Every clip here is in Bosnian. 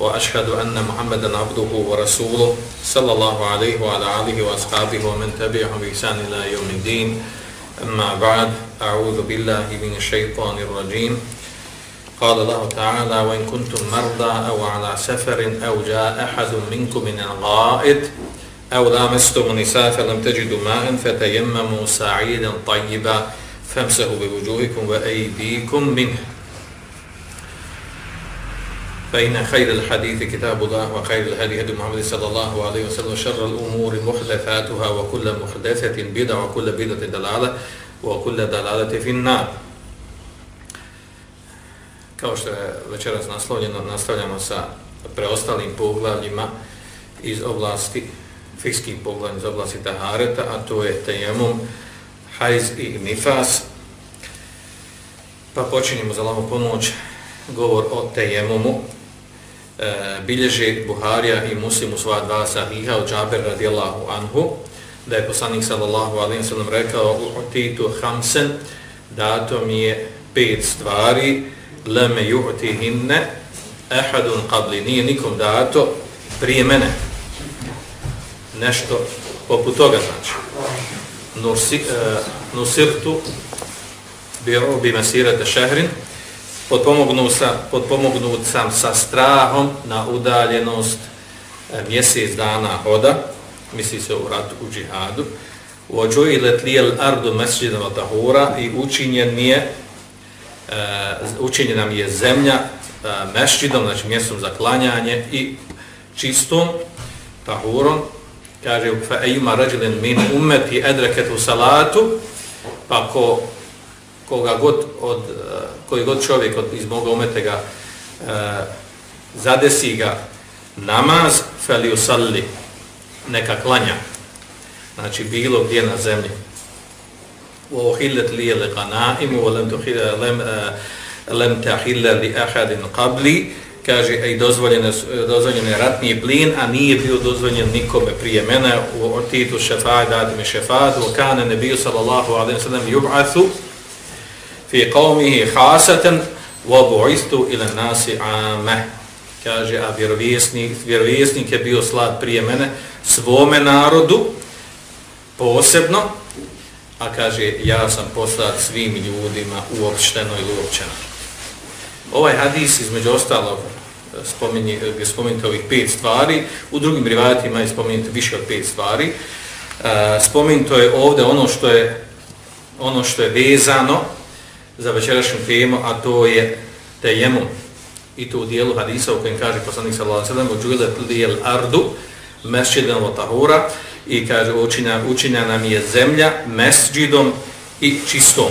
وأشهد أن محمدا عبده ورسوله صلى الله عليه وعلى آله وأصحابه ومن تبعهم بإحسان إلى يوم الدين. أما بعد أعوذ بالله من الشيطان الرجيم. قال الله تعالى وإن كنتم مرضى أو على سفر أو جاء أحد منكم من الغائط أو لامستم النساء فلم تجدوا ماء فتيمموا سعيدا طيبا فامسحوا بوجوهكم وأيديكم منه. فإن خير الحديث كتاب الله وخير الهدي هدي محمد صلى الله عليه وسلم وشر الأمور محدثاتها وكل محدثة بدعة وكل بدعة دلالة وكل دلالة في النار kao što je večeras naslovljeno, nastavljamo sa preostalim poglavljima iz oblasti, fikskih poglavlja iz oblasti Tahareta, a to je Tejemum, Hajz i Nifas. Pa počinjemo za lavu pomoć govor o Tejemumu. E, bilježi Buharija i Muslim u svoja dva sahiha od Džaber radijallahu anhu, da je poslanik sallallahu alaihi sallam rekao u Titu Hamsen, dato mi je pet stvari, leme ju'ti hinne ehadun qabli nije nikom dato prije mene. Nešto poput toga znači. Nursi, uh, nusirtu bi robi masirate šehrin podpomognut sa, potpomognut sam sa strahom na udaljenost e, mjesec dana hoda misli se u ratu u džihadu. Uođuji letlijel ardu mesđidama tahura i učinjen mi je uh, učinjena mi je zemlja e, uh, mešćidom, znači mjestom za klanjanje i čistom tahurom, kaže fa ejuma rađelen min umeti edreketu salatu, pa ko, koga god od eh, koji god čovjek od iz moga umete ga uh, zadesi ga namaz fali usalli neka klanja. Znači bilo gdje na zemlji. Wa uhillat li al qanaim wa lam tuhill lam eh, lam tahilla li ahad qabli. Kaže ej dozvoljeno je ratni plin a nije bio dozvoljen nikome prije mene. U otitu šefada šefa'at. Wa kana nabiju sallallahu alejhi ve sellem yub'athu fi qawmihi hasatan wa bu'istu ila nasi ame kaže a vjerovjesnik, vjerovjesnik je bio slad prije mene svome narodu posebno a kaže ja sam poslat svim ljudima uopšteno ili uopćeno. Ovaj hadis između ostalog spominje, gdje spominjete ovih pet stvari, u drugim rivajatima je spominjete više od pet stvari. E, Spominjeno je ovdje ono što je ono što je vezano za večerašnju temu, a to je tejemum. I to u dijelu hadisa u kojem kaže poslanik sallallahu alejhi ve sellem: "Ujulat ardu masjidan wa tahura." i kaže učinja, učinja nam je zemlja mesđidom i čistom.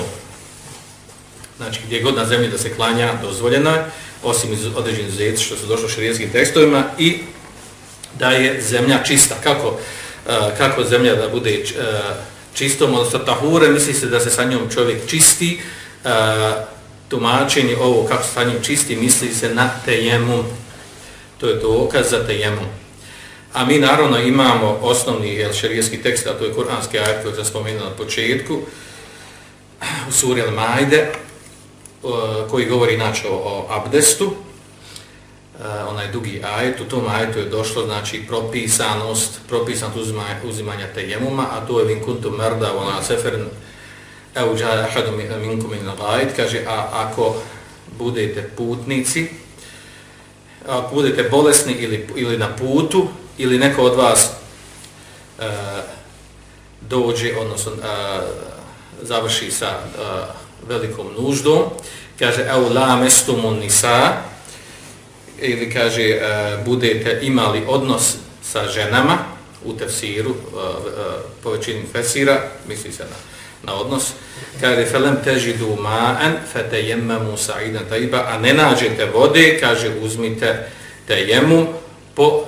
Znači gdje god na zemlji da se klanja dozvoljeno je, osim iz određenih zet, što su došlo u tekstovima i da je zemlja čista. Kako, uh, kako zemlja da bude uh, čistom, odnosno tahure, misli se da se sa njom čovjek čisti, uh, tumačenje ovo kako se čisti, misli se na tejemum. To je to za tejemum. A mi naravno imamo osnovni jel, šarijski tekst, a to je kuranski ajet koji sam spomenuo na početku, u suri Al-Majde, e, koji govori inače o, o abdestu, e, onaj dugi ajet, u tom ajetu je došlo znači propisanost, propisanost uzimanja, uzimanja tejemuma, a to je vin kuntum merda ona seferin evo džaja ahadu minkum in al kaže, a ako budete putnici, ako budete bolesni ili, ili na putu, ili neko od vas e, dođe, odnosno e, završi sa e, velikom nuždom, kaže evo la mestumun nisa, ili kaže e, budete imali odnos sa ženama u tefsiru, uh, uh, po većini misli se na, na odnos, kaže felem težidu ma'an fatayammamu sa'idan ta'iba, a ne nađete vode, kaže uzmite tejemu, po uh,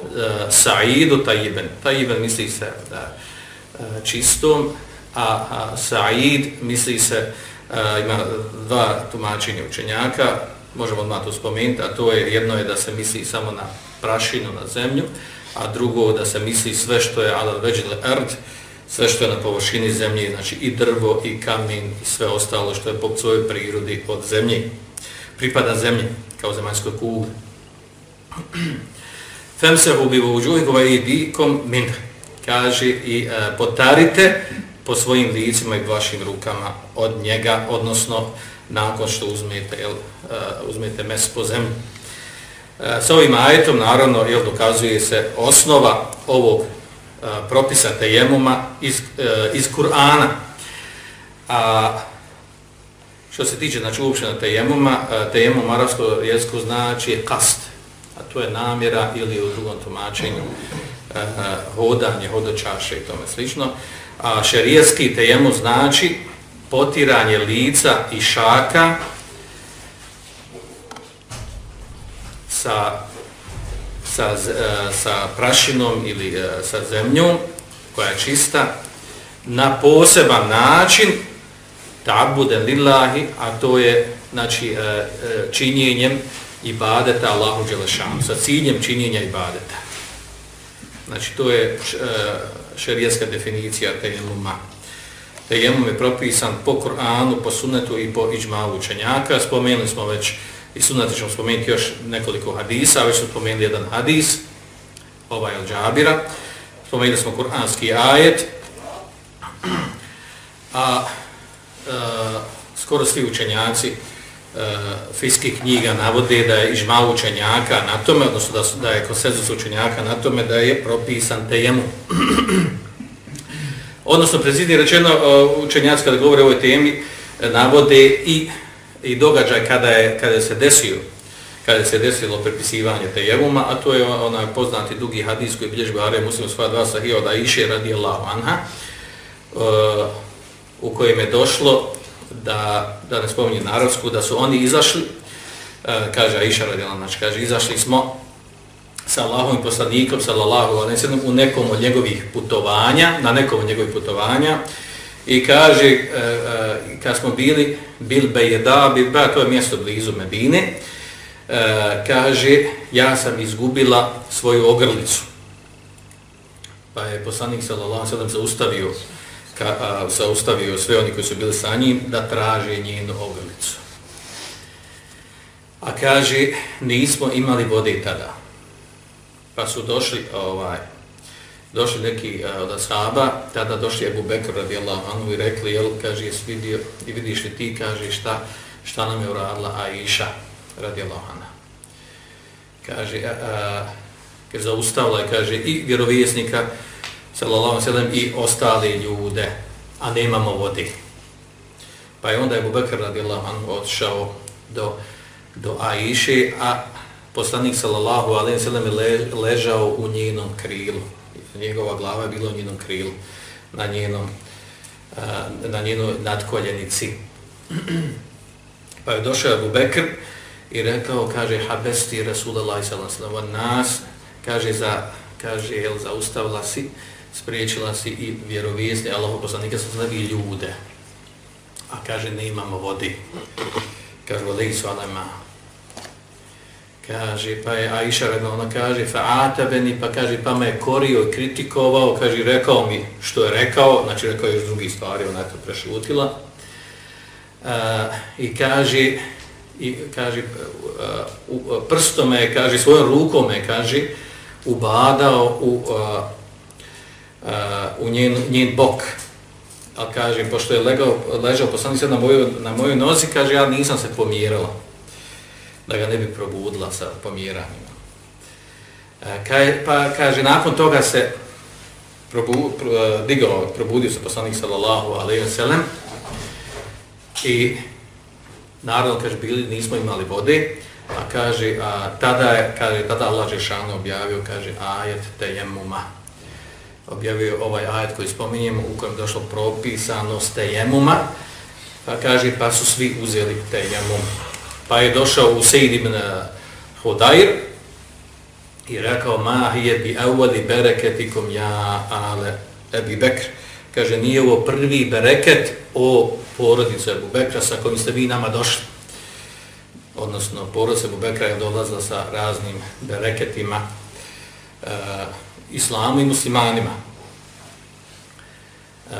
sa'idu tayyiban. Tayyiban misli se da uh, čistom, a, a Sa'id misli se, uh, ima dva tumačenja učenjaka, možemo odmah to spomenuti, a to je jedno je da se misli samo na prašinu, na zemlju, a drugo da se misli sve što je ala veđile erd, sve što je na površini zemlje, znači i drvo, i kamen, i sve ostalo što je po svojoj prirodi od zemlje, pripada zemlji, kao zemaljskoj kugli. Femsehu bi vuđuhikova i dikom min, kaže i e, potarite po svojim licima i vašim rukama od njega, odnosno nakon što uzmete, jel, uh, uzmete mes po zemlji. Uh, sa ovim ajetom, naravno, jel, dokazuje se osnova ovog E, propisa tejemuma iz, uh, iz Kur'ana. A što se tiče, znači, uopštena tejemuma, uh, tejemum arabsko jeziku znači je kast, a to je namjera ili u drugom tumačenju uh, hodanje, hodočaše i tome slično. A šerijetski tejemum znači potiranje lica i šaka sa, sa, e, sa prašinom ili e, sa zemljom koja je čista na poseban način ta'buden bude lillahi, a to je znači, e, činjenjem ibadeta Allahu Đelešanu, sa ciljem činjenja ibadeta. Znači, to je šerijetska definicija tejemuma tejemum je propisan po Kur'anu, po sunnetu i po iđmalu učenjaka. Spomenuli smo već, i sunneti ćemo spomenuti još nekoliko hadisa, već smo spomenuli jedan hadis, ovaj od Džabira. Spomenuli smo kur'anski ajet, a e, skoro svi učenjaci e, fiskih knjiga navode da je ižma učenjaka na tome, odnosno da, su, da je konsenzus učenjaka na tome da je propisan tejemu. Odnosno, prezidnije rečeno, e, učenjaci kada govore o ovoj temi, e, navode i, i događaj kada je, kada je se desio, kada se desilo prepisivanje te jevuma, a to je onaj poznati dugi hadis koji bilježi Bahare muslim sva dva sahija od Aisha radi Allahu anha, uh, u kojem je došlo da, da ne spominje narodsku, da su oni izašli, uh, kaže Aisha radi Allah, znači kaže, izašli smo sa Allahom i poslanikom sallallahu alejhi ve u nekom od njegovih putovanja, na nekom od njegovih putovanja i kaže e, e, kad smo bili bil bejeda, bil ba, to je mjesto blizu Medine, e, kaže ja sam izgubila svoju ogrlicu. Pa je poslanik sallallahu alejhi zaustavio ka, a, zaustavio sve oni koji su bili sa njim da traže njenu ogrlicu. A kaže, nismo imali vode tada pa su došli ovaj došli neki uh, od ashaba, tada došli Ebu Bekr radijallahu anhu i rekli, jel, kaže, jesi vidio i vidiš li ti, kaže, šta, šta nam je uradila Aisha radijallahu anha. Kaže, a, a, kaže, zaustavila je, kaže, i vjerovijesnika, sallallahu sallam, i ostale ljude, a nemamo vodi. Pa je onda Ebu Bekr radijallahu anhu odšao do, do Aiše, a poslanik sallallahu alejhi ve sellem ležao u njenom krilu. Njegova glava je bila u njenom krilu na njenom na njenoj nadkoljenici. Pa je došao Abu Bekr i rekao, kaže, habesti Rasulullah sallallahu alejhi nas, kaže, za, kaže, jel, zaustavila si, spriječila si i vjerovijesni, Allahu poslanika sa alejhi ljude. A kaže, ne imamo vodi. Kaže, vodi su alema, kaže, pa je Aisha redno, ona kaže, fa'atabeni, pa kaže, pa me je korio i kritikovao, kaže, rekao mi što je rekao, znači rekao je još drugi stvari, ona je to prešutila. Uh, I kaže, i kaže, e, uh, e, prstom me, kaže, svojom rukom me, kaže, ubadao u, uh, uh, u njen, njen bok. A kaže, pošto je legao, ležao poslanik sad na moju, na moju nozi, kaže, ja nisam se pomjerala da ga ne bi probudila sa pomjeranjima. E, kaj, pa kaže, nakon toga se probu, pro, e, digao, probudio se poslanik sallallahu alaihi wa sallam i naravno, kaže, bili, nismo imali vode, a kaže, a, tada je, kaže, tada Allah Žešanu objavio, kaže, ajet tejemuma. Objavio ovaj ajet koji spominjemo, u kojem došlo propisanost tejemuma, pa kaže, pa su svi uzeli tejemum pa je došao u Sejid ibn Hudair i rekao ma hije bi awali bereketikom ja ale Ebi Bekr kaže, nije ovo prvi bereket o porodicu Ebu Bekra sa kojim ste vi nama došli. Odnosno, porodica Ebu Bekra je dolazila sa raznim bereketima e, islamu i muslimanima. E,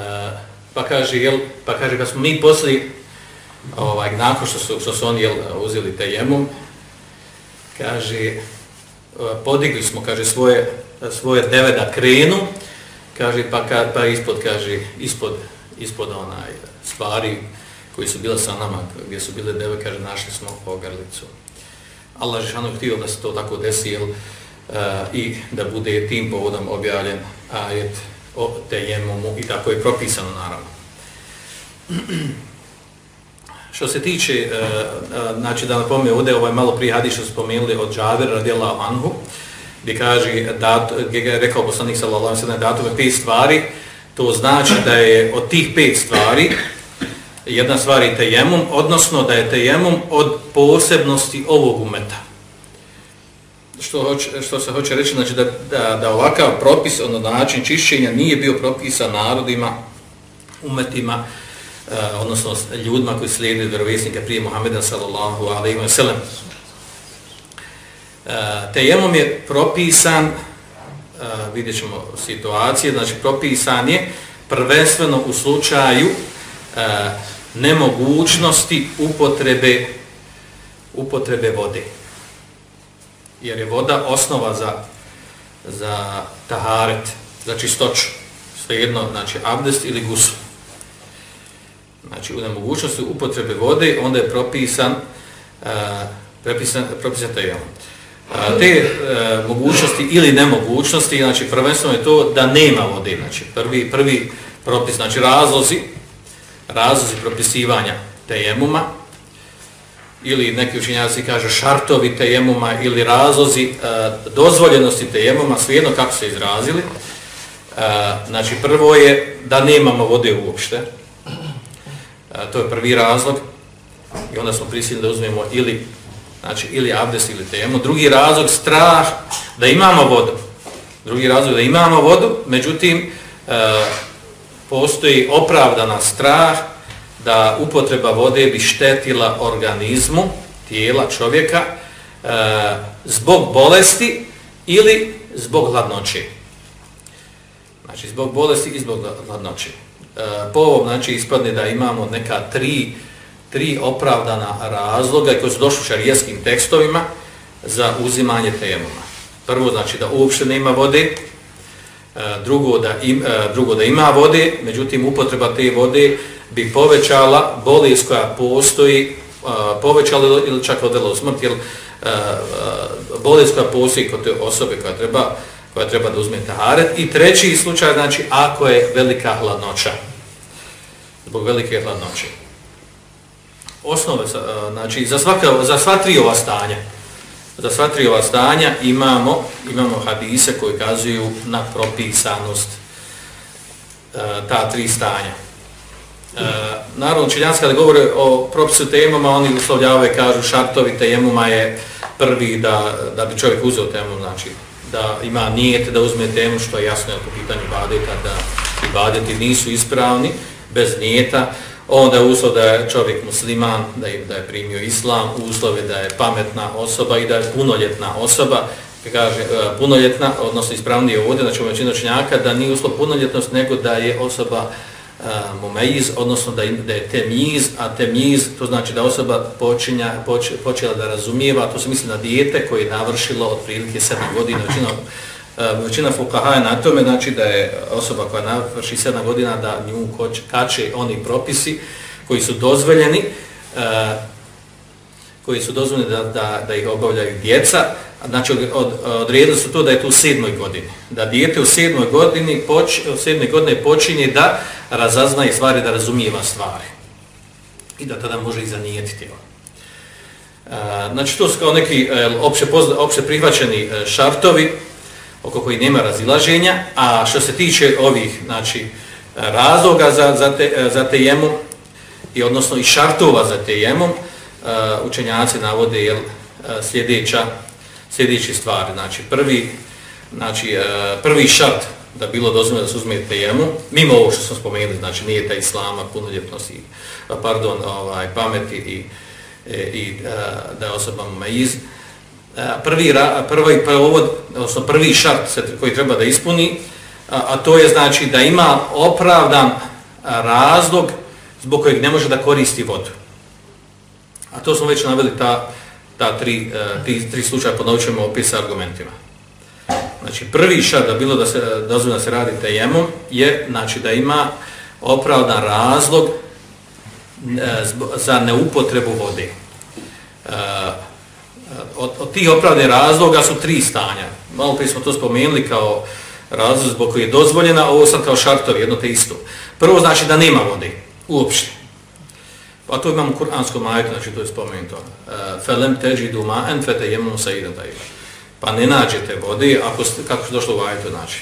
pa kaže, jel, pa kaže, kad smo mi posli, ovaj, nakon što su, što su oni jel, uzeli tejemom, kaže, e, podigli smo, kaže, svoje, svoje deve da krenu, kaže, pa, ka, pa ispod, kaže, ispod, ispod onaj stvari koji su bile sa nama, gdje su bile deve, kaže, našli smo pogarlicu. Allah je šano htio da se to tako desi, jel, uh, i da bude tim povodom objavljen ajet o tejemomu i tako je propisano naravno. Što se tiče, e, e, znači da napomenu ovdje, ovaj malo prije hadis što spomenuli od Džaver radijela Anhu, gdje kaže, dat, gdje je rekao poslanik sallallahu sallam, datove pet stvari, to znači da je od tih pet stvari, jedna stvar je tejemum, odnosno da je tejemum od posebnosti ovog umeta. Što, hoće, što se hoće reći, znači da, da, da ovakav propis, ono način čišćenja nije bio propisan narodima, umetima, uh, Eh, odnosno ljudima koji slijede vjerovjesnika prije Muhammeda sallallahu alaihi wa sallam. Uh, tejemom je propisan, uh, vidjet ćemo situacije, znači propisan je prvenstveno u slučaju uh, nemogućnosti upotrebe upotrebe vode. Jer je voda osnova za, za taharet, za čistoću. Svejedno, znači abdest ili gusl. Znači u nemogućnosti upotrebe vode, onda je propisan, eh, uh, propisan, propisan taj eh, te uh, mogućnosti ili nemogućnosti, znači prvenstveno je to da nema vode. Znači prvi, prvi propis, znači razlozi, razlozi propisivanja tejemuma ili neki učinjaci kaže šartovi tejemuma ili razlozi e, dozvoljenosti tejemuma, svijedno kako se izrazili. E, znači prvo je da nemamo vode uopšte. To je prvi razlog. I onda smo prisiljeni da uzmemo ili znači ili abdest ili temu. Drugi razlog strah da imamo vodu. Drugi razlog da imamo vodu, međutim e, postoji opravdana strah da upotreba vode bi štetila organizmu tijela čovjeka e, zbog bolesti ili zbog hladnoće. Znači, zbog bolesti i zbog hladnoće. E, po ovom, znači, ispadne da imamo neka tri, tri opravdana razloga koji su došli u šarijaskim tekstovima za uzimanje temoma. Prvo, znači, da uopšte nema vode, e, drugo da, im, e, drugo da ima vode, međutim upotreba te vode bi povećala bolest koja postoji, povećala ili čak odela u smrt, jer bolest koja postoji kod te osobe koja treba, koja treba da uzme taharet. I treći slučaj, znači, ako je velika hladnoća, zbog velike hladnoće. Osnove, e, znači, za, svaka, za sva tri ova stanja, za sva tri ova stanja imamo, imamo hadise koji kazuju na propisanost e, ta tri stanja. E, naravno, čiljanska kada govore o propisu temama, oni uslovljavaju kažu šartovi temuma je prvi da, da bi čovjek uzeo temu, znači da ima nijet da uzme temu, što je jasno je po pitanju badeta, da i badeti nisu ispravni bez nijeta. Onda je uslov da je čovjek musliman, da je, da je primio islam, uslove da je pametna osoba i da je punoljetna osoba, kaže e, punoljetna, odnosno ispravnije ovdje, znači u većinu činjaka, da nije uslov punoljetnost, nego da je osoba uh, mumeiz, odnosno da da je temiz, a temiz, to znači da osoba počinja, poč, počela da razumijeva, to se misli na dijete koje je navršilo otprilike 7 godina, većina većina fukaha je na tome, znači da je osoba koja navrši 7 godina da nju kače oni propisi koji su dozvoljeni, koji su dozvoljeni da, da, da ih obavljaju djeca, znači od, odredili su to da je to u sedmoj godini. Da dijete u sedmoj godini, poč, u sedmoj godine počinje da razaznaje stvari, da razumijeva stvari. I da tada može i zanijetiti. E, znači to su kao neki e, opće, pozna, opće prihvaćeni e, šartovi, oko koji nema razilaženja, a što se tiče ovih znači, razloga za, za, te, za tejemu, i odnosno i šartova za tejemu, Eh, učenjaci navode jel, eh, sljedeća, sljedeći stvari. Znači, prvi, znači, eh, prvi šart da bilo dozvoljeno da se uzme tejemu, mimo ovo što smo spomenuli, znači nije ta islama, punoljetnost i, pardon, ovaj, pameti i, e, i da je osoba maiz. Prvi, prvi, pa prvi, odnosno prvi šart koji treba da ispuni, a, a to je znači da ima opravdan razlog zbog kojeg ne može da koristi vodu. A to smo već naveli ta, ta tri, e, tri, tri slučaja, ponovit ćemo opisa argumentima. Znači, prvi šar da bilo da se dozvoljno da se radi tejemom je znači, da ima opravdan razlog e, za neupotrebu vode. E, od, od tih opravdanih razloga su tri stanja. Malo prije smo to spomenuli kao razlog zbog koji je dozvoljena, ovo sam kao šartovi, jedno te isto. Prvo znači da nema vode, uopšte. A to imamo u kuranskom ajetu, znači to je spomenuto. E, Felem teđi duma en fete jemom sa pa ne nađete vode, ako ste, kako ste došlo u ajetu, znači,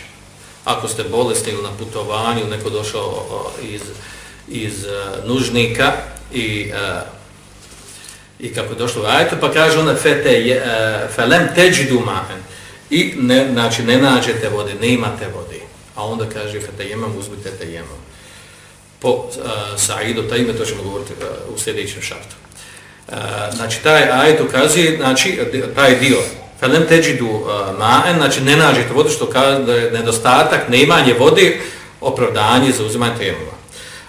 ako ste bolesni ili na putovanju, neko došao iz, iz uh, nužnika i, uh, i kako je došlo u ajetu, pa kaže ona fete je, uh, felem teđidu mahen, i ne, znači, ne nađete vode, ne imate vode, a onda kaže fete jemam, uzmite te. Po uh, Saidu, taj ime, to ćemo govoriti uh, u sljedećem šartu. Uh, znači, taj ajet ukazuje, znači, taj dio, Felem teđidu uh, ma'en, znači ne nađete vodu, što kaže da je nedostatak, neimanje vode, opravdanje za uzimanje temova.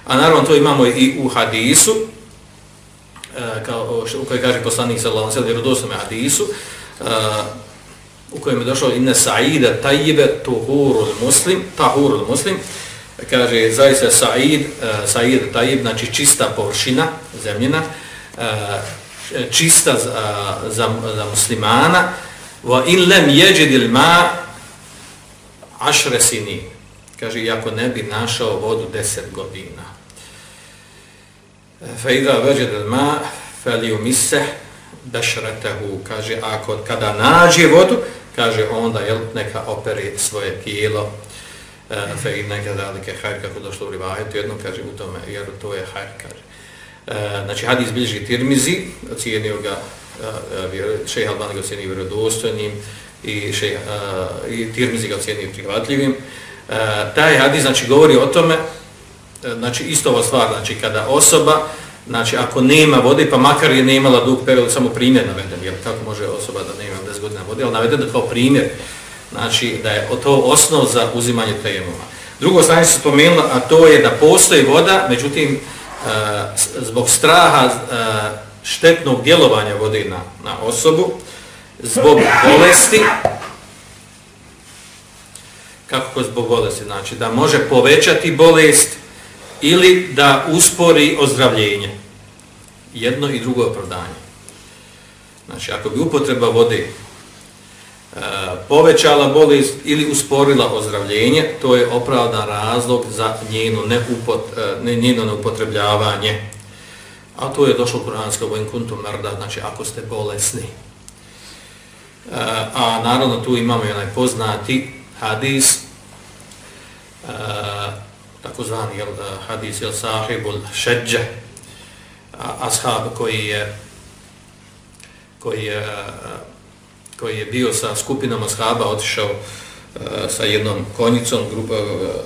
A naravno to imamo i u hadisu, uh, kao, što, u kojoj kaže poslanik sallallahu alejhi ve sellem hadisu, uh, u kojem je došlo inne sa'ida tajjibe tuhurul muslim, tahurul muslim, kaže zaista sa'id, uh, sa'id Taib, znači čista površina, zemljina, uh, čista za, za, za muslimana, wa in lam yajid al ma ashra sinin. Kaže iako ne bi našao vodu 10 godina. Fa idha wajada al ma falyumsah basharatahu kaže ako kada nađe vodu kaže onda jel neka opere svoje tijelo fe fa inna kadalika khair kako došlo u rivajetu jedno kaže u tome jer to je hajr, kaže e, znači hadis bilježi Tirmizi ocijenio ga eh, šeha Albani ga ocijenio vjerodostojnim i, šeha, i Tirmizi ga ocijenio prihvatljivim. Taj hadis znači, govori o tome, znači isto ova stvar, znači kada osoba, znači ako nema vode, pa makar je nemala dug period, samo primjer naveden, jer kako može osoba da nema 10 godina vode, ali naveden kao primjer, znači da je to osnov za uzimanje tajemuma. Drugo stanje se spomenulo, a to je da postoji voda, međutim, e, zbog straha e, štetnog djelovanja vode na, na osobu zbog bolesti kako zbog bolesti znači da može povećati bolest ili da uspori ozdravljenje jedno i drugo opravdanje znači ako bi upotreba vode povećala bolest ili usporila ozdravljenje to je opravdan razlog za njeno, neupot, e, ne, njeno neupotrebljavanje A to je došlo kuransko vojn kuntum merda, znači ako ste bolesni. E, a naravno tu imamo i onaj poznati hadis, e, takozvani jel, hadis jel sahibul šeđe, ashab koji je koji je koji je bio sa skupinom ashaba otišao e, sa jednom konjicom, grupa, e,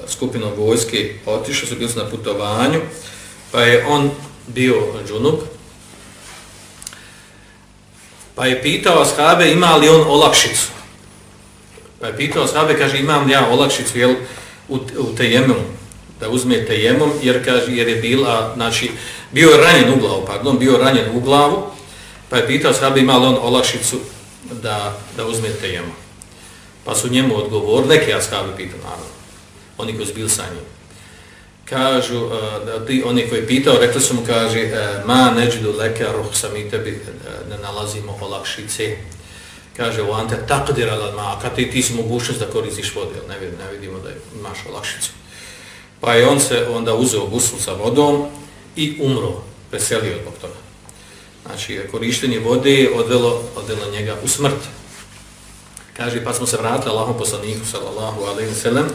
skupinom vojske, otišao su bili na putovanju, pa je on bio džunup, pa je pitao ashabe ima li on olakšicu. Pa je pitao ashabe, kaže imam li ja olakšicu jel, u, u tejemom, da uzme tejemom, jer, kaže, jer je bila, znači, bio je ranjen u glavu, pardon, bio ranjen u glavu, pa je pitao ashabe ima li on olakšicu da, da uzme jemu. Pa su njemu odgovor, neke ashabi pitao naravno, oni koji su bili sa njim kažu, uh, da ti, oni koji je pitao, rekli su mu, kaže, uh, ma neđidu leke ruhsa, mi tebi uh, ne nalazimo olakšice. Kaže, u ante takdira ma, kad ti, ti si mogućnost da koristiš vode, ne, vidimo, ne vidimo da imaš olakšicu. Pa je on se onda uzeo guslu sa vodom i umro, preselio zbog toga. Znači, korištenje vode odvelo, odvelo njega u smrt. Kaže, pa smo se vratili Allahom poslaniku, sallallahu alaihi wa sallam,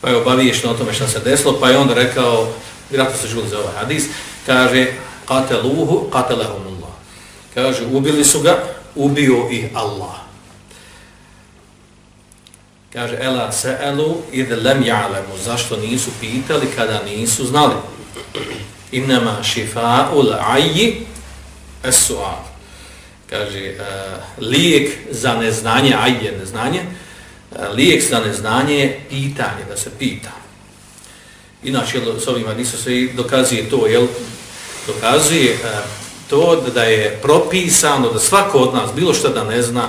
pa je obaviješno o tome što se desilo, pa je on rekao, vjerojatno se žuli za ovaj hadis, kaže, kateluhu, katelehumullah. Kaže, ubili su ga, ubio ih Allah. Kaže, ela se'elu id lem ja'lemu, zašto nisu pitali kada nisu znali? Innama šifa'ul ajji es-su'al. Kaže, uh, lijek za neznanje, ajje neznanje, uh, lijek za neznanje je pitanje, da se pita. Inače, s ovima nisu se dokazuje to, jel, dokazuje uh, to da je propisano da svako od nas bilo što da ne zna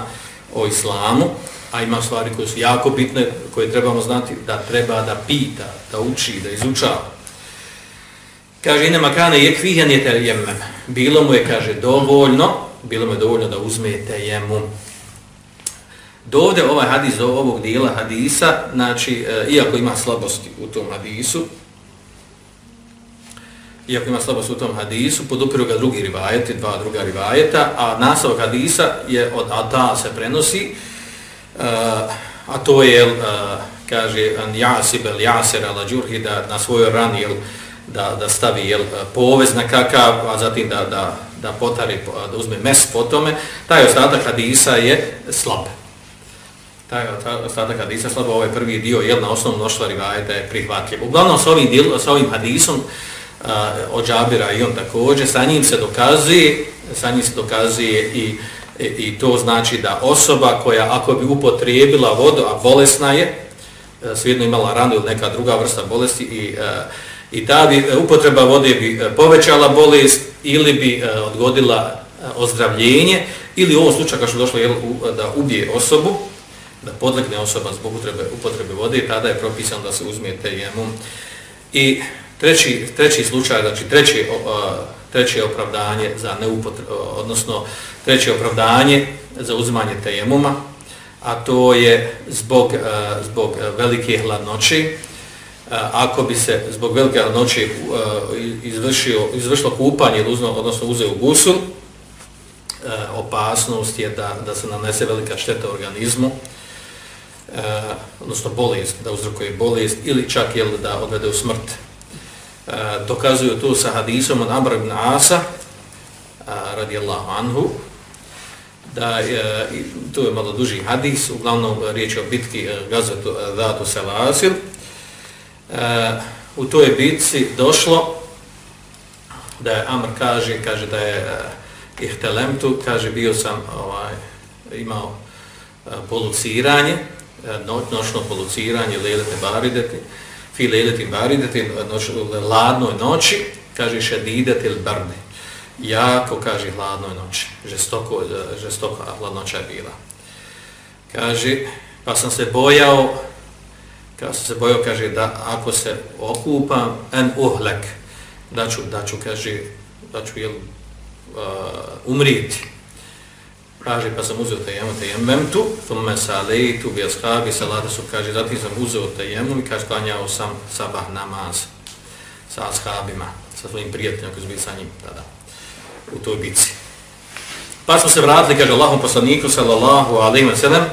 o islamu, a ima stvari koje su jako bitne, koje trebamo znati, da treba da pita, da uči, da izučava. Kaže, inema kane je kvihen je jemem. Bilo mu je, kaže, dovoljno, bilo mu je dovoljno da uzmete jemu. ovdje ovaj hadis, ovog dijela hadisa, znači, e, iako ima slabosti u tom hadisu, iako ima slabost u tom hadisu, podupiru ga drugi rivajeti, dva druga rivajeta, a naslov hadisa je od Ata se prenosi, uh, a to je, uh, kaže, an jasib el jaser ala džurhi, da na svojoj rani, jel, da, da stavi jel, povez na kakav, a zatim da, da, da potari, da uzme mes po tome, taj ostatak hadisa je slab. Taj ostatak hadisa je slab, ovaj prvi dio, jel, na osnovu mnoštva rivajeta je prihvatljiv. Uglavnom, s ovim, dil, s ovim hadisom, od Džabira i on također, sa njim se dokazuje, sa njim se dokazuje i, i, i to znači da osoba koja ako bi upotrijebila vodu, a bolesna je, svijedno imala ranu ili neka druga vrsta bolesti i, e, i ta bi, e, upotreba vode bi e, povećala bolest ili bi e, odgodila ozdravljenje ili u ovom slučaju kao što došlo da ubije osobu, da podlegne osoba zbog upotrebe, upotrebe vode, tada je propisano da se uzme tejemum. I Treći, treći slučaj, znači treći, treće opravdanje za neupotrebu, odnosno treće opravdanje za uzimanje tejemuma, a to je zbog, zbog velike hladnoće. Ako bi se zbog velike noći izvršio, izvršilo kupanje, odnosno uzeo gusul, opasnost je da, da se nanese velika šteta organizmu, odnosno bolest, da uzrokuje bolest ili čak jel, da odvede u smrt. Dokazuju to sa hadisom od Amr ibn Asa radijallahu anhu da je, to je malo duži hadis, uglavnom riječ je o bitki e, Gazetu Zatu Selasil. E, u toj bitci došlo da je Amr kaže, kaže da je e, ihtelemtu, kaže bio sam ovaj, imao e, poluciranje, e, noćno poluciranje, lelete baridete, fi lejletim baridete, noć, ladnoj noći, kaže šedidet il barne. Jako, kaže, hladnoj noći. Žestoko, žestoka hladnoća je bila. Kaže, pa sam se bojao, Kao sam se bojao, kaže, da ako se okupam, en uhlek, da ću, da ću, kaže, da ću, jel, uh, umriti. Kaže, pa sam uzeo tajemu, tejemem tu, thumme salejtu, bi ashabi, salata su, kaže, zatim sam uzeo tajemu i kaže, klanjao sam sabah namaz sa ashabima, sa svojim prijateljima koji su bili sa njim tada, u toj bici. Pa smo se vratili, kaže, Allahom poslaniku, sallallahu alaihi wa sallam,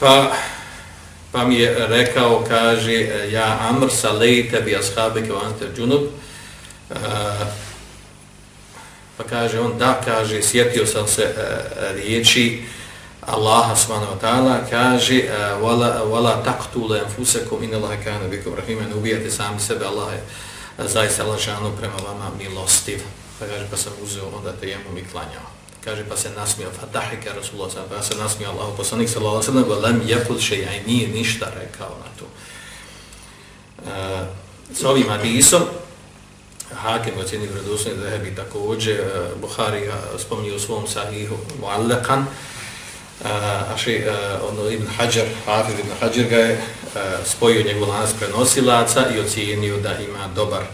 pa, pa mi je rekao, kaže, ja amr salejte bi ashabi, kao ante džunub, uh, e, Pa kaže on, da, kaže, sjetio sam se uh, riječi Allaha subhanahu wa ta'ala, kaže, e, wala, wala taktule enfusekum in Allahe kana bikum rahime, ne ubijate sami sebe, Allah je zaista lažano prema vama milostiv. Pa kaže, pa sam uzeo onda tejemom i klanjao. Kaže, pa se nasmio, fa dahike Rasulullah sallam, pa se nasmio Allah, poslanik sallallahu sallam, go lem jepul še, ja nije ništa rekao na to. Uh, s ovim hadisom, Hakim ga cijeni vredosni Zahebi također, uh, Buhari ga spomnio u svom sahihu Muallakan, uh, a še uh, ono Ibn Hajar, Hafiz Ibn Hajar ga je uh, spojio njegov lanac prenosilaca i ocijenio da ima dobar,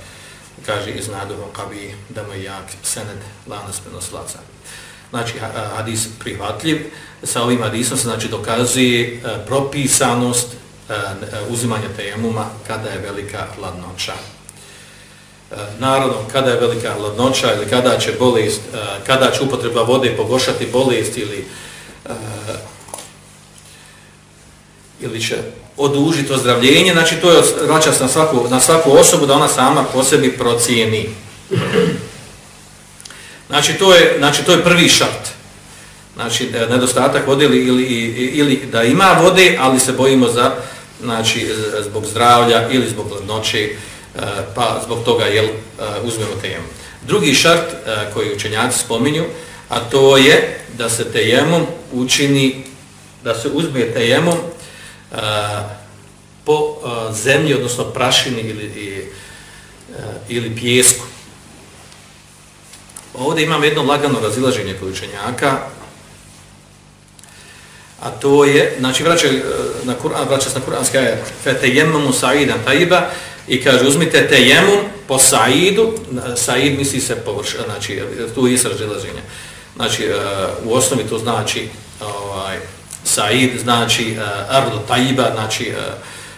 kaže iz nadovom kabi da mu jak sened lanac prenosilaca. Znači, hadis prihvatljiv, sa ovim hadisom se znači, dokazuje e, propisanost e, e, uzimanja tejemuma kada je velika hladnoća. Narodom kada je velika hladnoća ili kada će bolest, kada će upotreba vode pogošati bolest ili ili će odužiti ozdravljenje, znači to je vraća na svaku, na svaku osobu da ona sama po sebi procijeni. Znači to je, znači to je prvi šart. znači nedostatak vode ili, ili, ili da ima vode, ali se bojimo za znači zbog zdravlja ili zbog noći, eh, pa zbog toga jel eh, uzmemo tejemom. Drugi šart eh, koji učenjaci spominju, a to je da se tejemom učini, da se uzme tejemom po zemlji, odnosno prašini ili, ili pjesku. Ovdje imam jedno lagano razilaženje kod učenjaka, a to je, znači vraća, e, na Kur'an, vraća se na Kur'anski ajet, fete jemamu sa'idan ta'iba, i kaže, uzmite tejemum po sa'idu, sa'id misli se površ, znači, tu je razilaženje. Znači, e, u osnovi to znači, ovaj, sa'id znači e, ardu ta'iba, znači,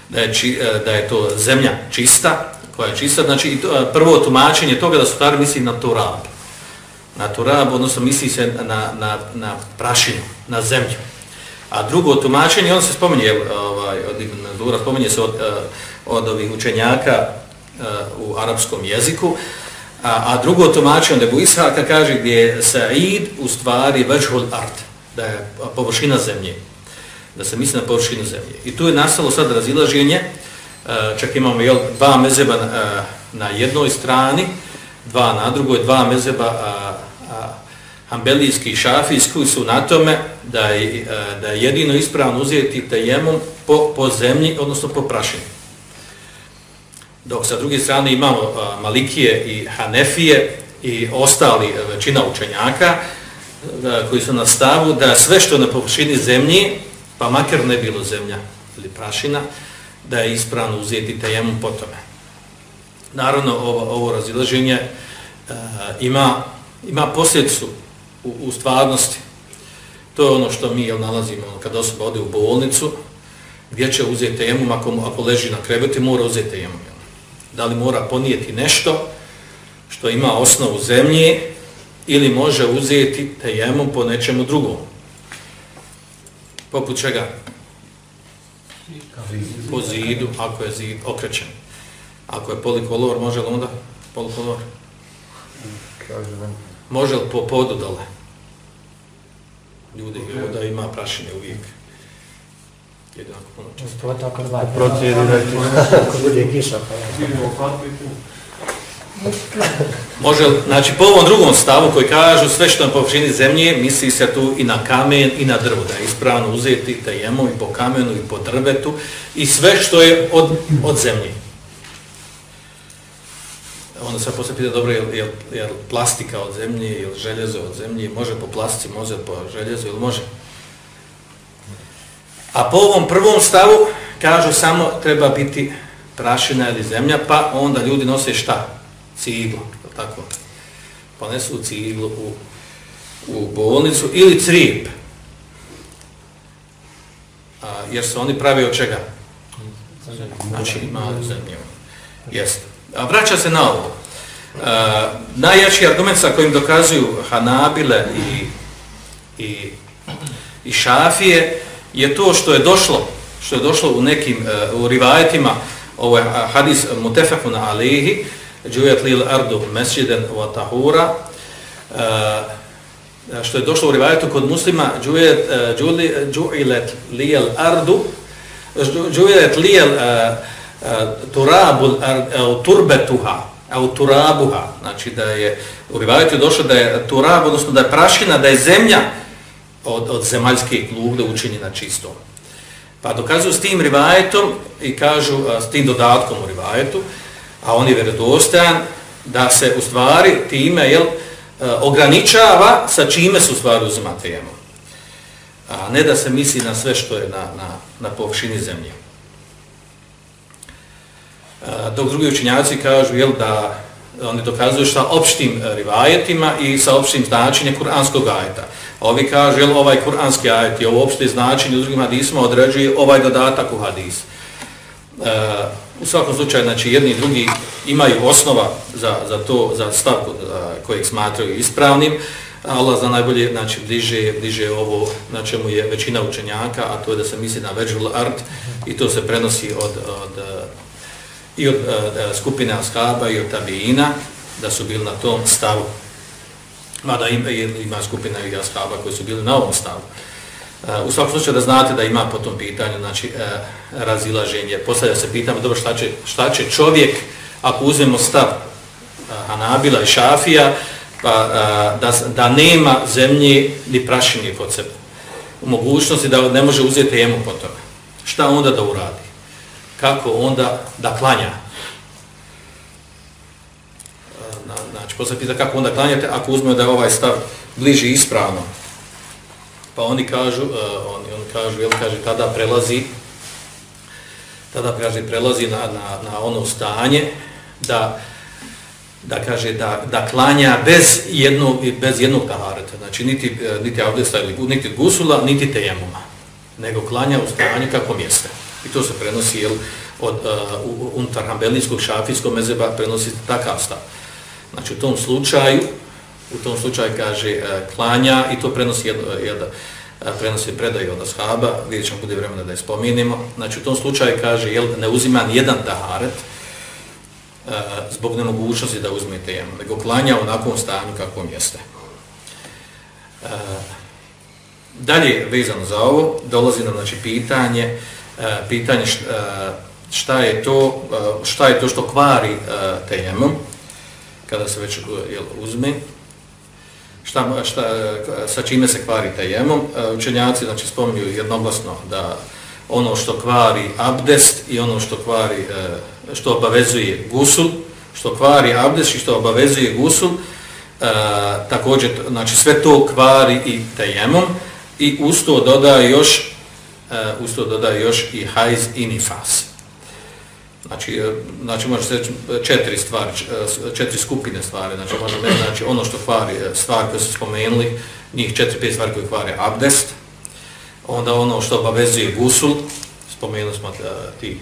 da, je či, da je to zemlja čista, koja je čista, znači, prvo tumačenje toga da su stvari misli na to turab na turab, odnosno misli se na, na, na prašinu, na zemlju. A drugo tumačenje, on se spominje, ovaj, od Ibn Dura, spominje se od, eh, od ovih učenjaka eh, u arapskom jeziku, a, a drugo tumačenje od Ebu Ishaka kaže gdje je Sa'id u stvari veđhul art, da je površina zemlje, da se misli na površinu zemlje. I tu je nastalo sad razilaženje, eh, čak imamo jel, dva mezeba na, na jednoj strani, dva na drugoj, dva mezeba ambelijski i Šafijski su na tome da je, e, da je jedino ispravno uzeti tajemom po, po zemlji, odnosno po prašini. Dok sa druge strane imamo a, Malikije i Hanefije i ostali e, većina učenjaka a, koji su na stavu da sve što na površini zemlji, pa makar ne bilo zemlja ili prašina, da je ispravno uzeti tajemom po tome. Naravno, ovo, ovo razilaženje ima, ima posljedicu u, u stvarnosti. To je ono što mi jel, nalazimo kad osoba ode u bolnicu, gdje će uzeti temu, ako, ako leži na krevetu, mora uzeti temu. Da li mora ponijeti nešto što ima osnovu zemlje ili može uzeti temu po nečemu drugom. Poput čega? Po zidu, ako je zid okrećen. Ako je polikolor, može li onda polikolor? Može li po podu dole? ljudi da ima prašine uvijek. Jednako puno često. To je tako dva. Ako bude kiša pa ja. Može, znači po ovom drugom stavu koji kažu sve što na površini zemlje, misli se tu i na kamen i na drvo, da je ispravno uzeti da jemo i po kamenu i po drvetu i sve što je od, od zemlje onda se posle pita dobro, je, je, je plastika od zemlje ili željezo od zemlje, može po plastici, može po željezu ili može. A po ovom prvom stavu kažu samo treba biti prašina ili zemlja, pa onda ljudi nose šta? Ciglu, tako. Ponesu ciglu u, u bolnicu ili crijep. A, jer se oni pravi od čega? Znači ima zemlju. Jeste. A vraća se na ovo. Uh, najjači argument sa kojim dokazuju Hanabile i, i, i Šafije je to što je došlo što je došlo u nekim uh, u rivajetima ovo je hadis mutefakun alihi džujet lil ardu mesjiden wa tahura uh, što je došlo u rivajetu kod muslima džujet uh, džuilet lil ardu džujet lil uh, Eh, turabul au turbetuha au turabuha. Znači da je u rivajetu došlo da je turab odnosno da je prašina da je zemlja od od zemaljske klugle učinjena čisto pa dokazuju s tim rivajetom i kažu s tim dodatkom u rivajetu a on je vjerodostojan da se u stvari time jel eh, ograničava sa čime se u stvari uzimate a ne da se misli na sve što je na, na, na površini zemlje dok drugi učinjaci kažu jel, da oni dokazuju sa opštim e, rivajetima i sa opštim značenjem kuranskog ajeta. Ovi kažu jel, ovaj kuranski ajet je ovo opšte značenje u drugim hadisima određuje ovaj dodatak u hadis. E, u svakom slučaju, znači, jedni i drugi imaju osnova za, za to, za stav e, kojeg smatraju ispravnim, Allah za najbolje, znači, bliže, bliže ovo na čemu je većina učenjaka, a to je da se misli na veđul art i to se prenosi od, od i od e, e, skupine ashaba i od tabijina da su bili na tom stavu. Mada ima, ima skupina i ashaba koji su bili na ovom stavu. Uh, u svakom slučaju da znate da ima po tom pitanju znači, e, razilaženje. Postavlja se pitanje, dobro, šta će, šta će čovjek, ako uzmemo stav e, Hanabila i Šafija, pa, a, da, da nema zemlje ni prašine kod sebe. U mogućnosti da ne može uzeti jemu po toga. Šta onda da uradi? Kako onda da klanja? Znači, poslije pita kako onda klanjate, ako uzme da je ovaj stav bliži ispravno. Pa oni kažu, uh, oni, oni kažu, jel, kaže, tada prelazi, tada kaže, prelazi na, na, na ono stanje da, da kaže, da, da klanja bez jednog, bez jednog tahareta. Znači, niti, e, niti avdesta ili niti gusula, niti tejemuma. Nego klanja u stanju kako jeste I to se prenosi, jel, od uh, unutar hambelijskog šafijskog mezeba prenosi takav stav. Znači u tom slučaju, u tom slučaju kaže uh, klanja i to prenosi jedno, e, jedno prenosi predaju od ashaba, vidjet ćemo bude vremena da je spominimo. Znači u tom slučaju kaže jel, ne uzima ni jedan taharet uh, zbog nemogućnosti da uzmete jemu, nego klanja u onakvom stanju kakvom jeste. Dalje vezano za ovo, dolazi nam znači, pitanje, Eh, pitanje eh, šta, je to, eh, šta je to što kvari tejemom, kada se već jel, uzme, šta, šta, sa čime se kvari tajemom. Učenjaci znači, spominju jednoglasno da ono što kvari abdest i ono što kvari, što obavezuje gusul, što kvari abdest i što obavezuje gusul, e, također, znači sve to kvari i tajemom i usto dodaje još, Eh, usto dodaju još i hajz i nifas. Znači, eh, znači može se eh, četiri stvari, četiri skupine stvari, znači možemo znači ono što kvari e, stvari koje su spomenuli, njih četiri, pet stvari koje kvari abdest, onda ono što obavezuje gusul, spomenuli smo ti,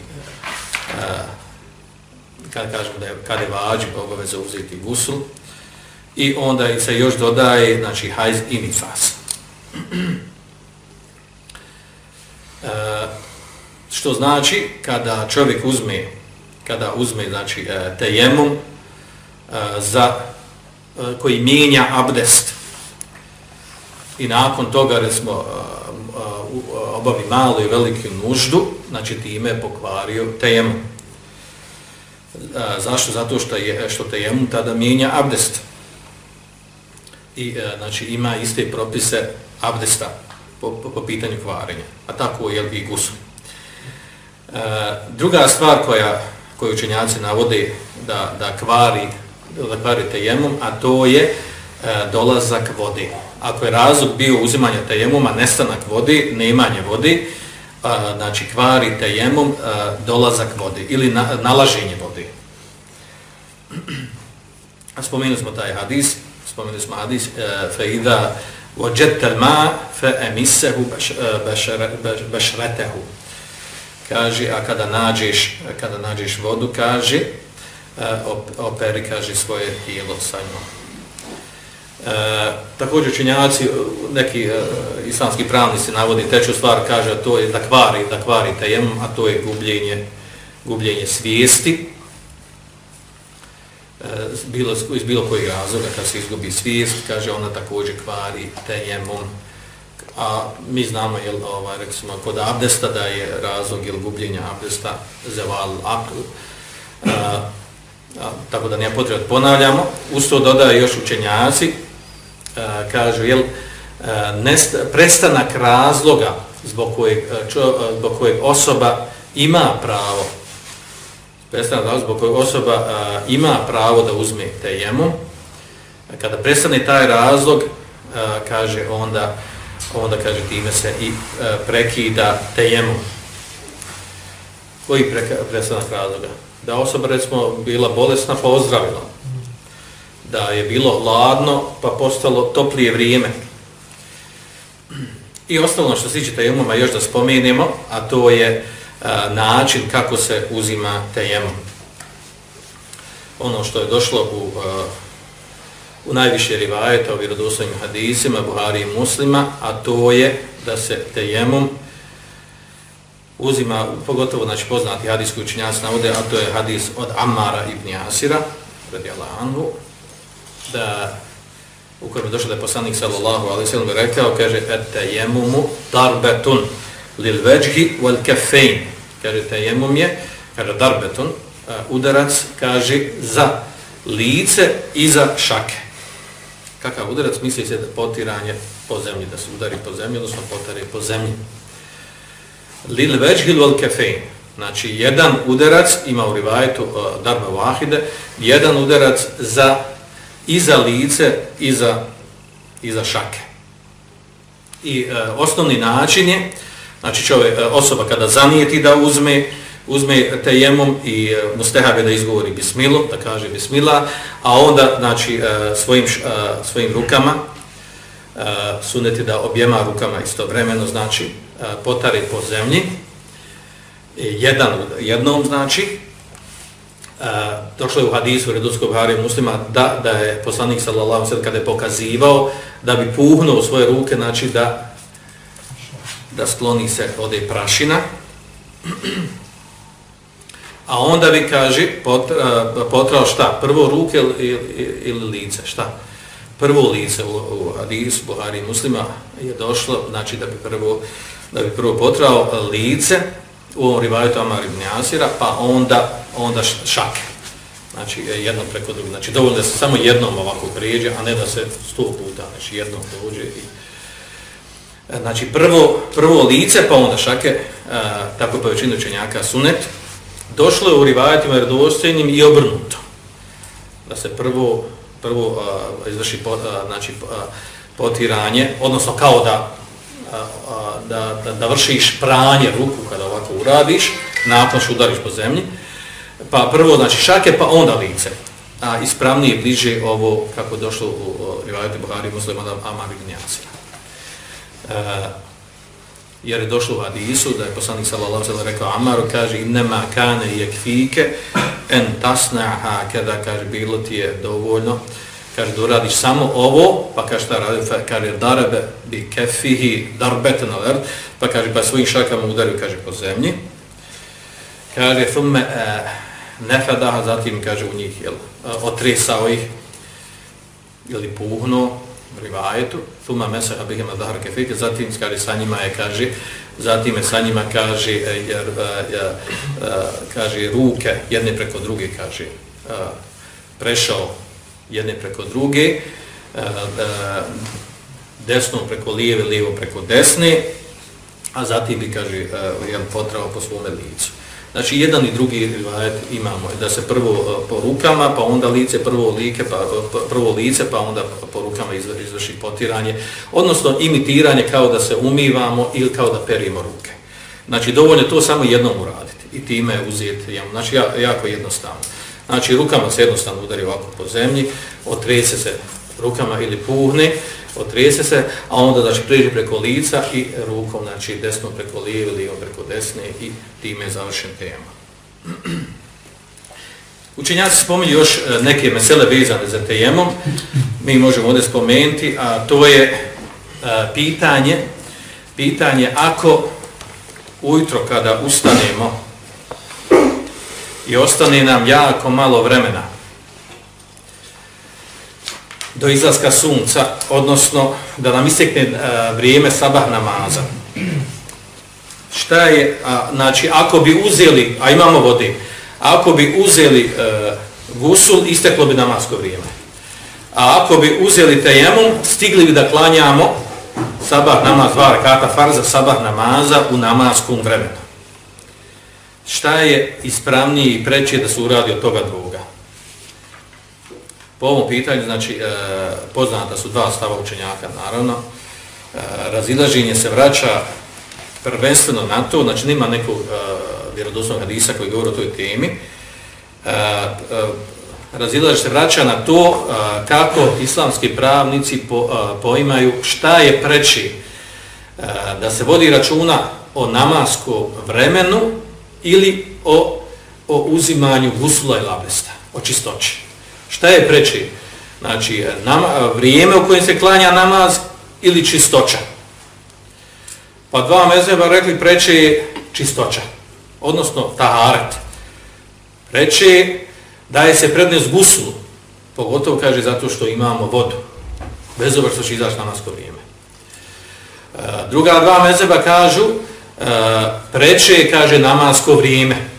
kada kažemo da je, kada je vađi, obaveza uzeti gusul, i onda se još dodaje, znači, hajz i nifas. E, što znači kada čovjek uzme kada uzme znači e, tejemum e, za koji mijenja abdest i nakon toga recimo obavi malu i veliku nuždu, znači time pokvario tejemum. Zašto? Zato što je što tejemum tada mijenja abdest. I znači ima iste propise abdesta po, po, po pitanju kvarenja. A tako je i gusul. E, druga stvar koja koju učenjaci navode da, da kvari da kvari tejemum, a to je e, dolazak vode. Ako je razlog bio uzimanje tejemuma, nestanak vode, neimanje vode, a, znači kvari tejemum, a, dolazak vode ili na, nalaženje vode. Spomenuli smo taj hadis, spomenuli smo hadis, e, Feida وَجَدْتَ الْمَا فَأَمِسَهُ بَشْرَتَهُ kaže, a kada nađeš, kada nađeš vodu, kaže, operi, kaže, svoje tijelo sa njom. E, također učenjaci, e, neki e, islamski pravnici navodi treću stvar, kaže, to je da kvari, da kvari tajem, a to je gubljenje, gubljenje svijesti. Bilo, iz bilo kojeg razloga, kad se izgubi svijest, kaže, ona također kvari tejemom. a mi znamo jel ovaj recimo kod abdesta da je razlog ili gubljenja abdesta zeval akl a, a, tako da nije potrebno ponavljamo usto dodaje još učenjaci a, kažu jel a, nest, prestanak razloga zbog kojeg, čo, zbog kojeg osoba ima pravo prestane razloga zbog kojeg osoba a, ima pravo da uzme tejemu kada prestane taj razlog a, kaže onda onda kaže time se i a, prekida tejemu. Koji prestanak razloga? Da osoba recimo bila bolesna pa ozdravila. Da je bilo ladno pa postalo toplije vrijeme. I ostalo što se tiče tejemuma još da spomenemo, a to je način kako se uzima tejemum. Ono što je došlo u u najviše rivajeta o vjerodostojnim hadisima, Buhari i muslima, a to je da se tejemom uzima, pogotovo znači, poznati hadis koji učinjac navode, a to je hadis od Ammara ibn Jasira, radijallahu anhu, da u kojem je došlo da je poslanik sallallahu alaihi sallam rekao, kaže, et tejemumu darbetun lil veđhi wal kefein. Kaže, tejemom je, kaže, darbetun, e, udarac, kaže, za lice i za šake. Kakav udarac? Misli se da potiranje po zemlji, da se udari po zemlji, odnosno potare po zemlji. Lil veđhil vel kefein. Znači, jedan udarac, ima u rivajetu e, uh, darba vahide, jedan udarac za i za lice i za, i za šake. I uh, osnovni način je, znači čovjek, e, osoba kada zanijeti da uzme, uzme tejemom i e, mustehabe da izgovori bismilu, da kaže bismila, a onda znači, e, svojim, svojim rukama suneti da objema rukama istovremeno, znači potari po zemlji, jedan jednom znači došlo je u hadisu Reduskog Harija muslima da, da je poslanik sallallahu sallam kada je pokazivao da bi puhnuo svoje ruke znači da da skloni se ode prašina a onda bi kaže potra, potrao šta prvo ruke ili, ili, lice šta prvo lice u, u hadisu Buhari muslima je došlo znači da bi prvo da bi prvo potrao lice u ovom rivajetu Amar ibn Asira, pa onda, onda šake. Znači, e, jedno preko drugo. Znači, dovoljno da se samo jednom ovako prijeđe, a ne da se sto puta, znači jednom dođe. I... E, znači, prvo, prvo lice, pa onda šake, a, tako pa većinu učenjaka sunet, došlo je u rivajatima redovostenim i obrnuto. Da se prvo, prvo a, izvrši pot, a, znači, a, potiranje, odnosno kao da da, da, da vršiš pranje ruku kada ovako uradiš, nakon što udariš po zemlji, pa prvo znači šake, pa onda lice. A ispravnije bliže ovo kako došlo u Rivajati Buhari muslima da Amar Ignjasira. E, jer je došlo u hadisu da je poslanik sallallahu alejhi rekao Amaru kaže inma kana yakfike en tasnaha kada kaže bilo ti je dovoljno kaže da uradiš samo ovo, pa kaže šta radi, kaže darabe bi kefihi darbeten alert, pa kaže pa svojim šakama udario, kaže po zemlji. Kaže thumme eh, uh, nefedaha, zatim kaže u njih, jel, eh, otresao ih, ili puhno, rivajetu, thumma mesaha bihima dahar kefike, zatim kaže sa njima je, kaže, zatim je sa njima kaže, e, jer, e, jer, e, kaže ruke, jedne preko druge, kaže, prešao jedne preko druge, desno preko lijeve, lijevo preko desne, a zatim bi, kaže, jel, jedan potrao po svome licu. Znači, jedan i drugi rivajet imamo, da se prvo e, po rukama, pa onda lice, prvo, like, pa, e, prvo lice, pa onda po rukama izvrši potiranje, odnosno imitiranje kao da se umivamo ili kao da perimo ruke. Znači, dovoljno to samo jednom uraditi i time uzeti, znači, jako jednostavno. Znači, rukama se jednostavno udari ovako po zemlji, otrese se rukama ili puhne, otrese se, a onda znači priđe preko lica i rukom, znači desno preko lijeve, lijevo preko desne i time je završen tema. Učenjaci spominju još e, neke mesele vezane za tejemom, mi možemo ovdje spomenuti, a to je a, pitanje, pitanje ako ujutro kada ustanemo i ostane nam jako malo vremena do izlaska sunca, odnosno da nam istekne a, vrijeme sabah namaza. Šta je, a, znači, ako bi uzeli, a imamo vode, ako bi uzeli a, gusul, isteklo bi namasko vrijeme. A ako bi uzeli tejemum, stigli bi da klanjamo sabah namaz, dva rekata farza, sabah namaza u namaskom vremenu šta je ispravnije i preće da se uradi od toga druga. Po ovom pitanju, znači, e, poznata su dva stava učenjaka, naravno, e, razilaženje se vraća prvenstveno na to, znači nima nekog e, vjerodosnog hadisa koji govori o toj temi, e, e, razilaženje se vraća na to e, kako islamski pravnici po, e, poimaju šta je preći e, da se vodi računa o namaskom vremenu ili o, o uzimanju gusula i labesta, o čistoći. Šta je preče? Znači, nama, vrijeme u kojem se klanja namaz ili čistoća? Pa dva mezeba rekli preče je čistoća, odnosno taharet. Preći daje se prednost guslu, pogotovo kaže zato što imamo vodu. bez obra što će izaći namasko vrijeme. E, druga dva mezeba kažu, e, preče kaže namasko vrijeme.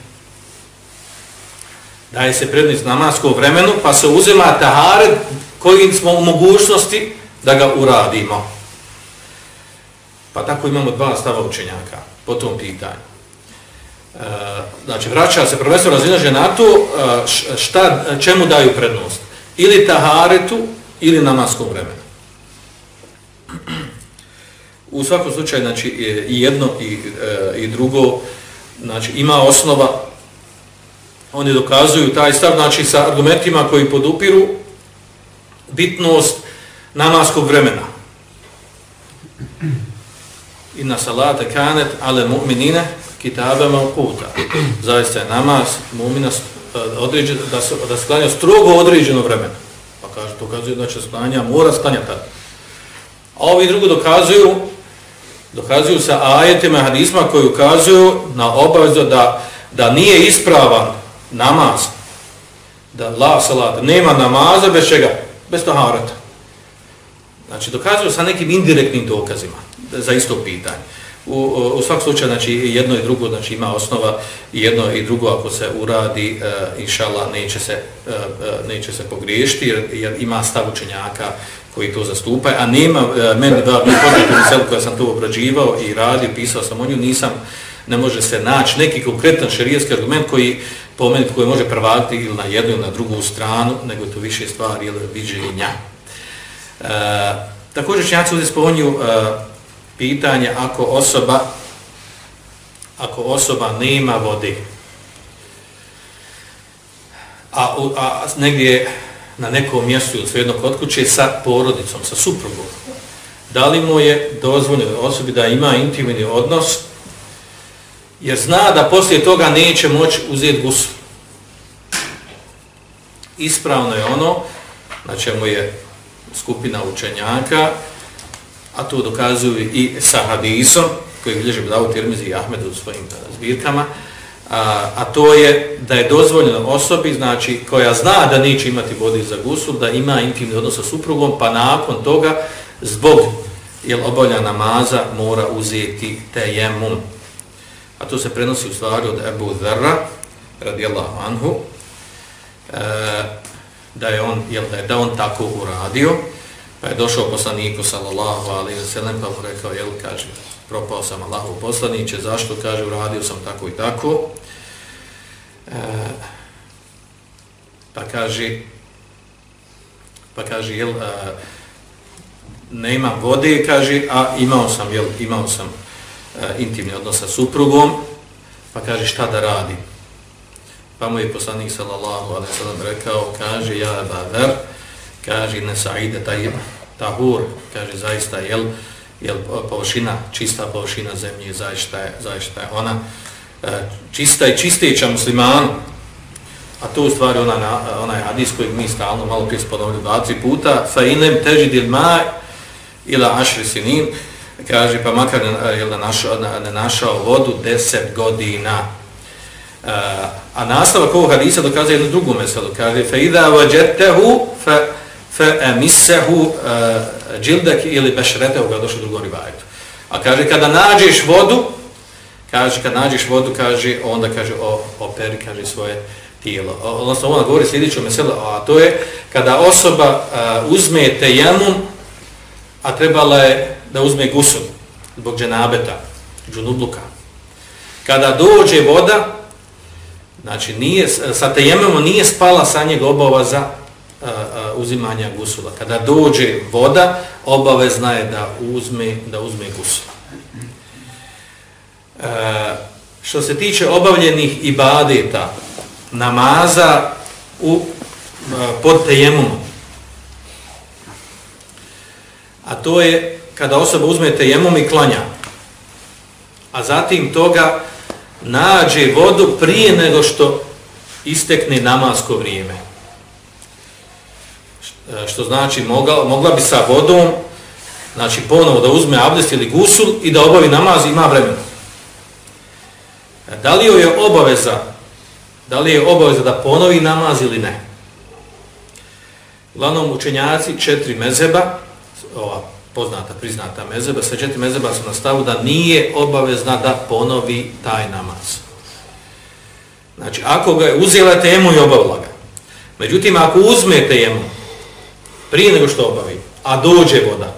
Daje se prednost namasko vremenu, pa se uzima taharet kojim smo u mogućnosti da ga uradimo. Pa tako imamo dva stava učenjaka po tom pitanju. E, znači, vraća se profesor razinaže na to e, šta, čemu daju prednost. Ili taharetu, ili namaskom vremenu. U svakom slučaju, znači, i jedno i, e, i drugo, znači, ima osnova, oni dokazuju taj stav, znači, sa argumentima koji podupiru bitnost namaskog vremena inna salata kanet ale mu'minine kitabama kuta. Zaista je namaz mu'mina eh, određen, da se, da se klanja strogo određeno vremena. Pa kaže, dokazuju da će sklanja, mora sklanja tada. A ovi drugo dokazuju, dokazuju sa ajetima hadisma koji ukazuju na obavezu da, da nije ispravan namaz, da la salata, nema namaza bez čega, bez taharata. Znači, dokazuju sa nekim indirektnim dokazima za isto pitanje. U, u svak slučaju, znači, jedno i drugo znači, ima osnova i jedno i drugo ako se uradi, e, inšala, neće se, e, e neće se pogriješiti jer, jer ima stav učenjaka koji to zastupaju, a nema, e, meni da mi poznatu misel koja sam to obrađivao i radio, pisao sam o nju, nisam, ne može se naći neki konkretan šerijetski argument koji pomenik koji može prevaliti ili na jednu ili na drugu stranu, nego je to više stvari ili viđenja. E, također činjaci ovdje spominju e, pitanje ako osoba ako osoba nema vode a, a negdje na nekom mjestu ili svejedno kod kuće sa porodicom, sa suprugom da li mu je dozvoljeno osobi da ima intimni odnos jer zna da poslije toga neće moći uzeti gusu ispravno je ono na čemu je skupina učenjaka a to dokazuju i sa hadisom, koji bilježe Bdavu Tirmizi i Ahmedu u svojim zbirkama, a, a to je da je dozvoljeno osobi, znači koja zna da neće imati vodi za gusul, da ima intimni odnos sa suprugom, pa nakon toga, zbog jel, obolja namaza, mora uzeti tejemum. A to se prenosi u stvari od Ebu Dharra, radijallahu anhu, e, da je on, jel, da je da on tako uradio, Pa je došao poslaniku sallallahu alaihi wa sallam pa mu rekao, jel, kaže, propao sam Allahu poslaniće, zašto, kaže, uradio sam tako i tako. E, pa kaže, pa kaže, jel, a, e, ne imam vode, kaže, a imao sam, jel, imao sam E, intimni odnos sa suprugom, pa kaže, šta da radi. Pa mu je poslanik sallallahu alaihi sallam rekao, kaže, ja, badar, kaže ne saide taj tahur kaže zaista jel jel površina čista površina zemlje zaista je zaista je ona e, čista i čisteća muslimanu a to u stvari ona onaj hadis koji mi stalno malo prije spomenuli 20 puta fa inem težidil ma ila ašri sinin kaže pa makar jel da našao ne našao vodu 10 godina Uh, a nastavak ovog hadisa dokazuje jednu drugu meselu. Kaže, fe idha vajettehu, fe fe emisehu uh, e, džildek ili bešretehu, kada došlo drugo rivajetu. A kaže, kada nađeš vodu, kaže, kad nađeš vodu, kaže, onda kaže, o, operi, kaže, svoje tijelo. Odnosno, ona govori sljedeću meselu, a to je, kada osoba uh, uzme tejemum, a trebala je da uzme gusul, zbog dženabeta, džunubluka. Kada dođe voda, znači, nije, sa tejemumom nije spala sa njeg obava za uzimanja gusula. Kada dođe voda, obavezna je da uzme, da uzme gusula. E, što se tiče obavljenih ibadeta, namaza u, pod tejemom, a to je kada osoba uzme tejemom i klanja, a zatim toga nađe vodu prije nego što istekne namasko vrijeme. E, što znači mogla, mogla bi sa vodom znači ponovo da uzme abdest ili gusul i da obavi namaz ima vremena. Da li joj je obaveza da li je obaveza da ponovi namaz ili ne? Uglavnom učenjaci četiri mezeba ova poznata, priznata mezeba, sve četiri mezeba su na stavu da nije obavezna da ponovi taj namaz. Znači, ako ga je uzela temu i obavila ga, međutim, ako uzme temu prije nego što obavi, a dođe voda,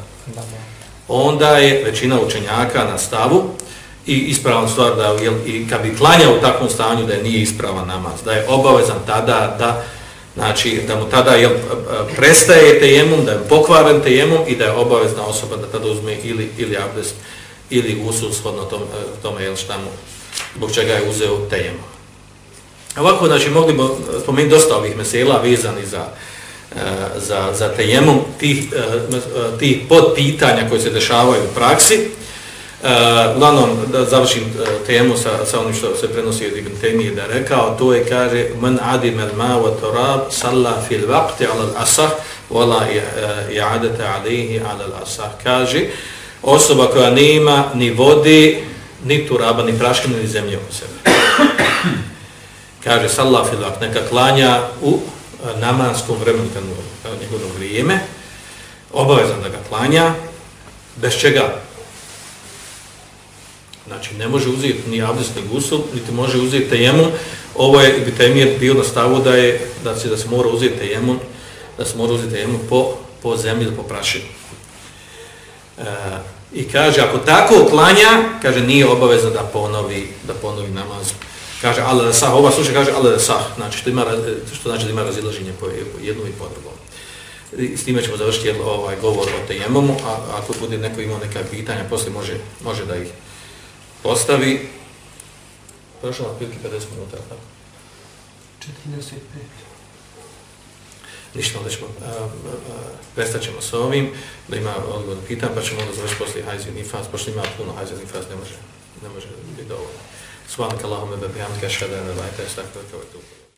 onda je većina učenjaka na stavu i ispravan stvar da i kad bi klanjao u takvom stanju da je nije ispravan namaz, da je obavezan tada da znači da mu tada jel, e, prestaje tejemum, da je pokvaren tejemum i da je obavezna osoba da tada uzme ili, ili abdest ili usul shodno tom, e, tome jel, šta mu, zbog čega je uzeo tejemum. Ovako, znači, mogli bi spomenuti dosta ovih mesela vezani za, e, za, za tejemum, tih, tih podpitanja koje se dešavaju u praksi. E, uglavnom, da završim e, temu sa, sa onim što se prenosi od Ibn Temije da je rekao, to je, kaže, man adim al ma wa turab salla fil vakti ala al asah wala e, i'adata alayhi ala al asah kaže osoba koja nema ni vode ni turaba ni praške ni zemlje oko sebe. Kaže salla fil vakti, neka klanja u namanskom vremenu kad njegovo vrijeme obavezan da ga klanja bez čega Znači, ne može uzeti ni abdesni gusul, niti može uzeti tejemu. Ovo je, bi temir bio na stavu da je, da se, da se mora uzeti tejemu, da se mora uzeti tejemu po, po zemlji, po prašinu. E, I kaže, ako tako uklanja, kaže, nije obavezno da ponovi, da ponovi namaz. Kaže, ale da sah, ova slučaj kaže, ale da sah, znači, što, ima, što znači da ima razilaženje po jednu i po drugom. I s time ćemo završiti ovaj govor o tejemomu, a ako bude neko imao neka pitanja, poslije može, može da ih postavi prošlo na pilki 50 minuta, tako? 45. Ništa, onda ćemo, prestat ćemo s ovim, da ima odgovor pitan, pa ćemo onda završiti poslije hajzi nifas, pošto ima puno hajzi nifas, ne može, ne može biti dovoljno. Svanak Allahume bebihamdika šadana, vajta, istakve, kao je to.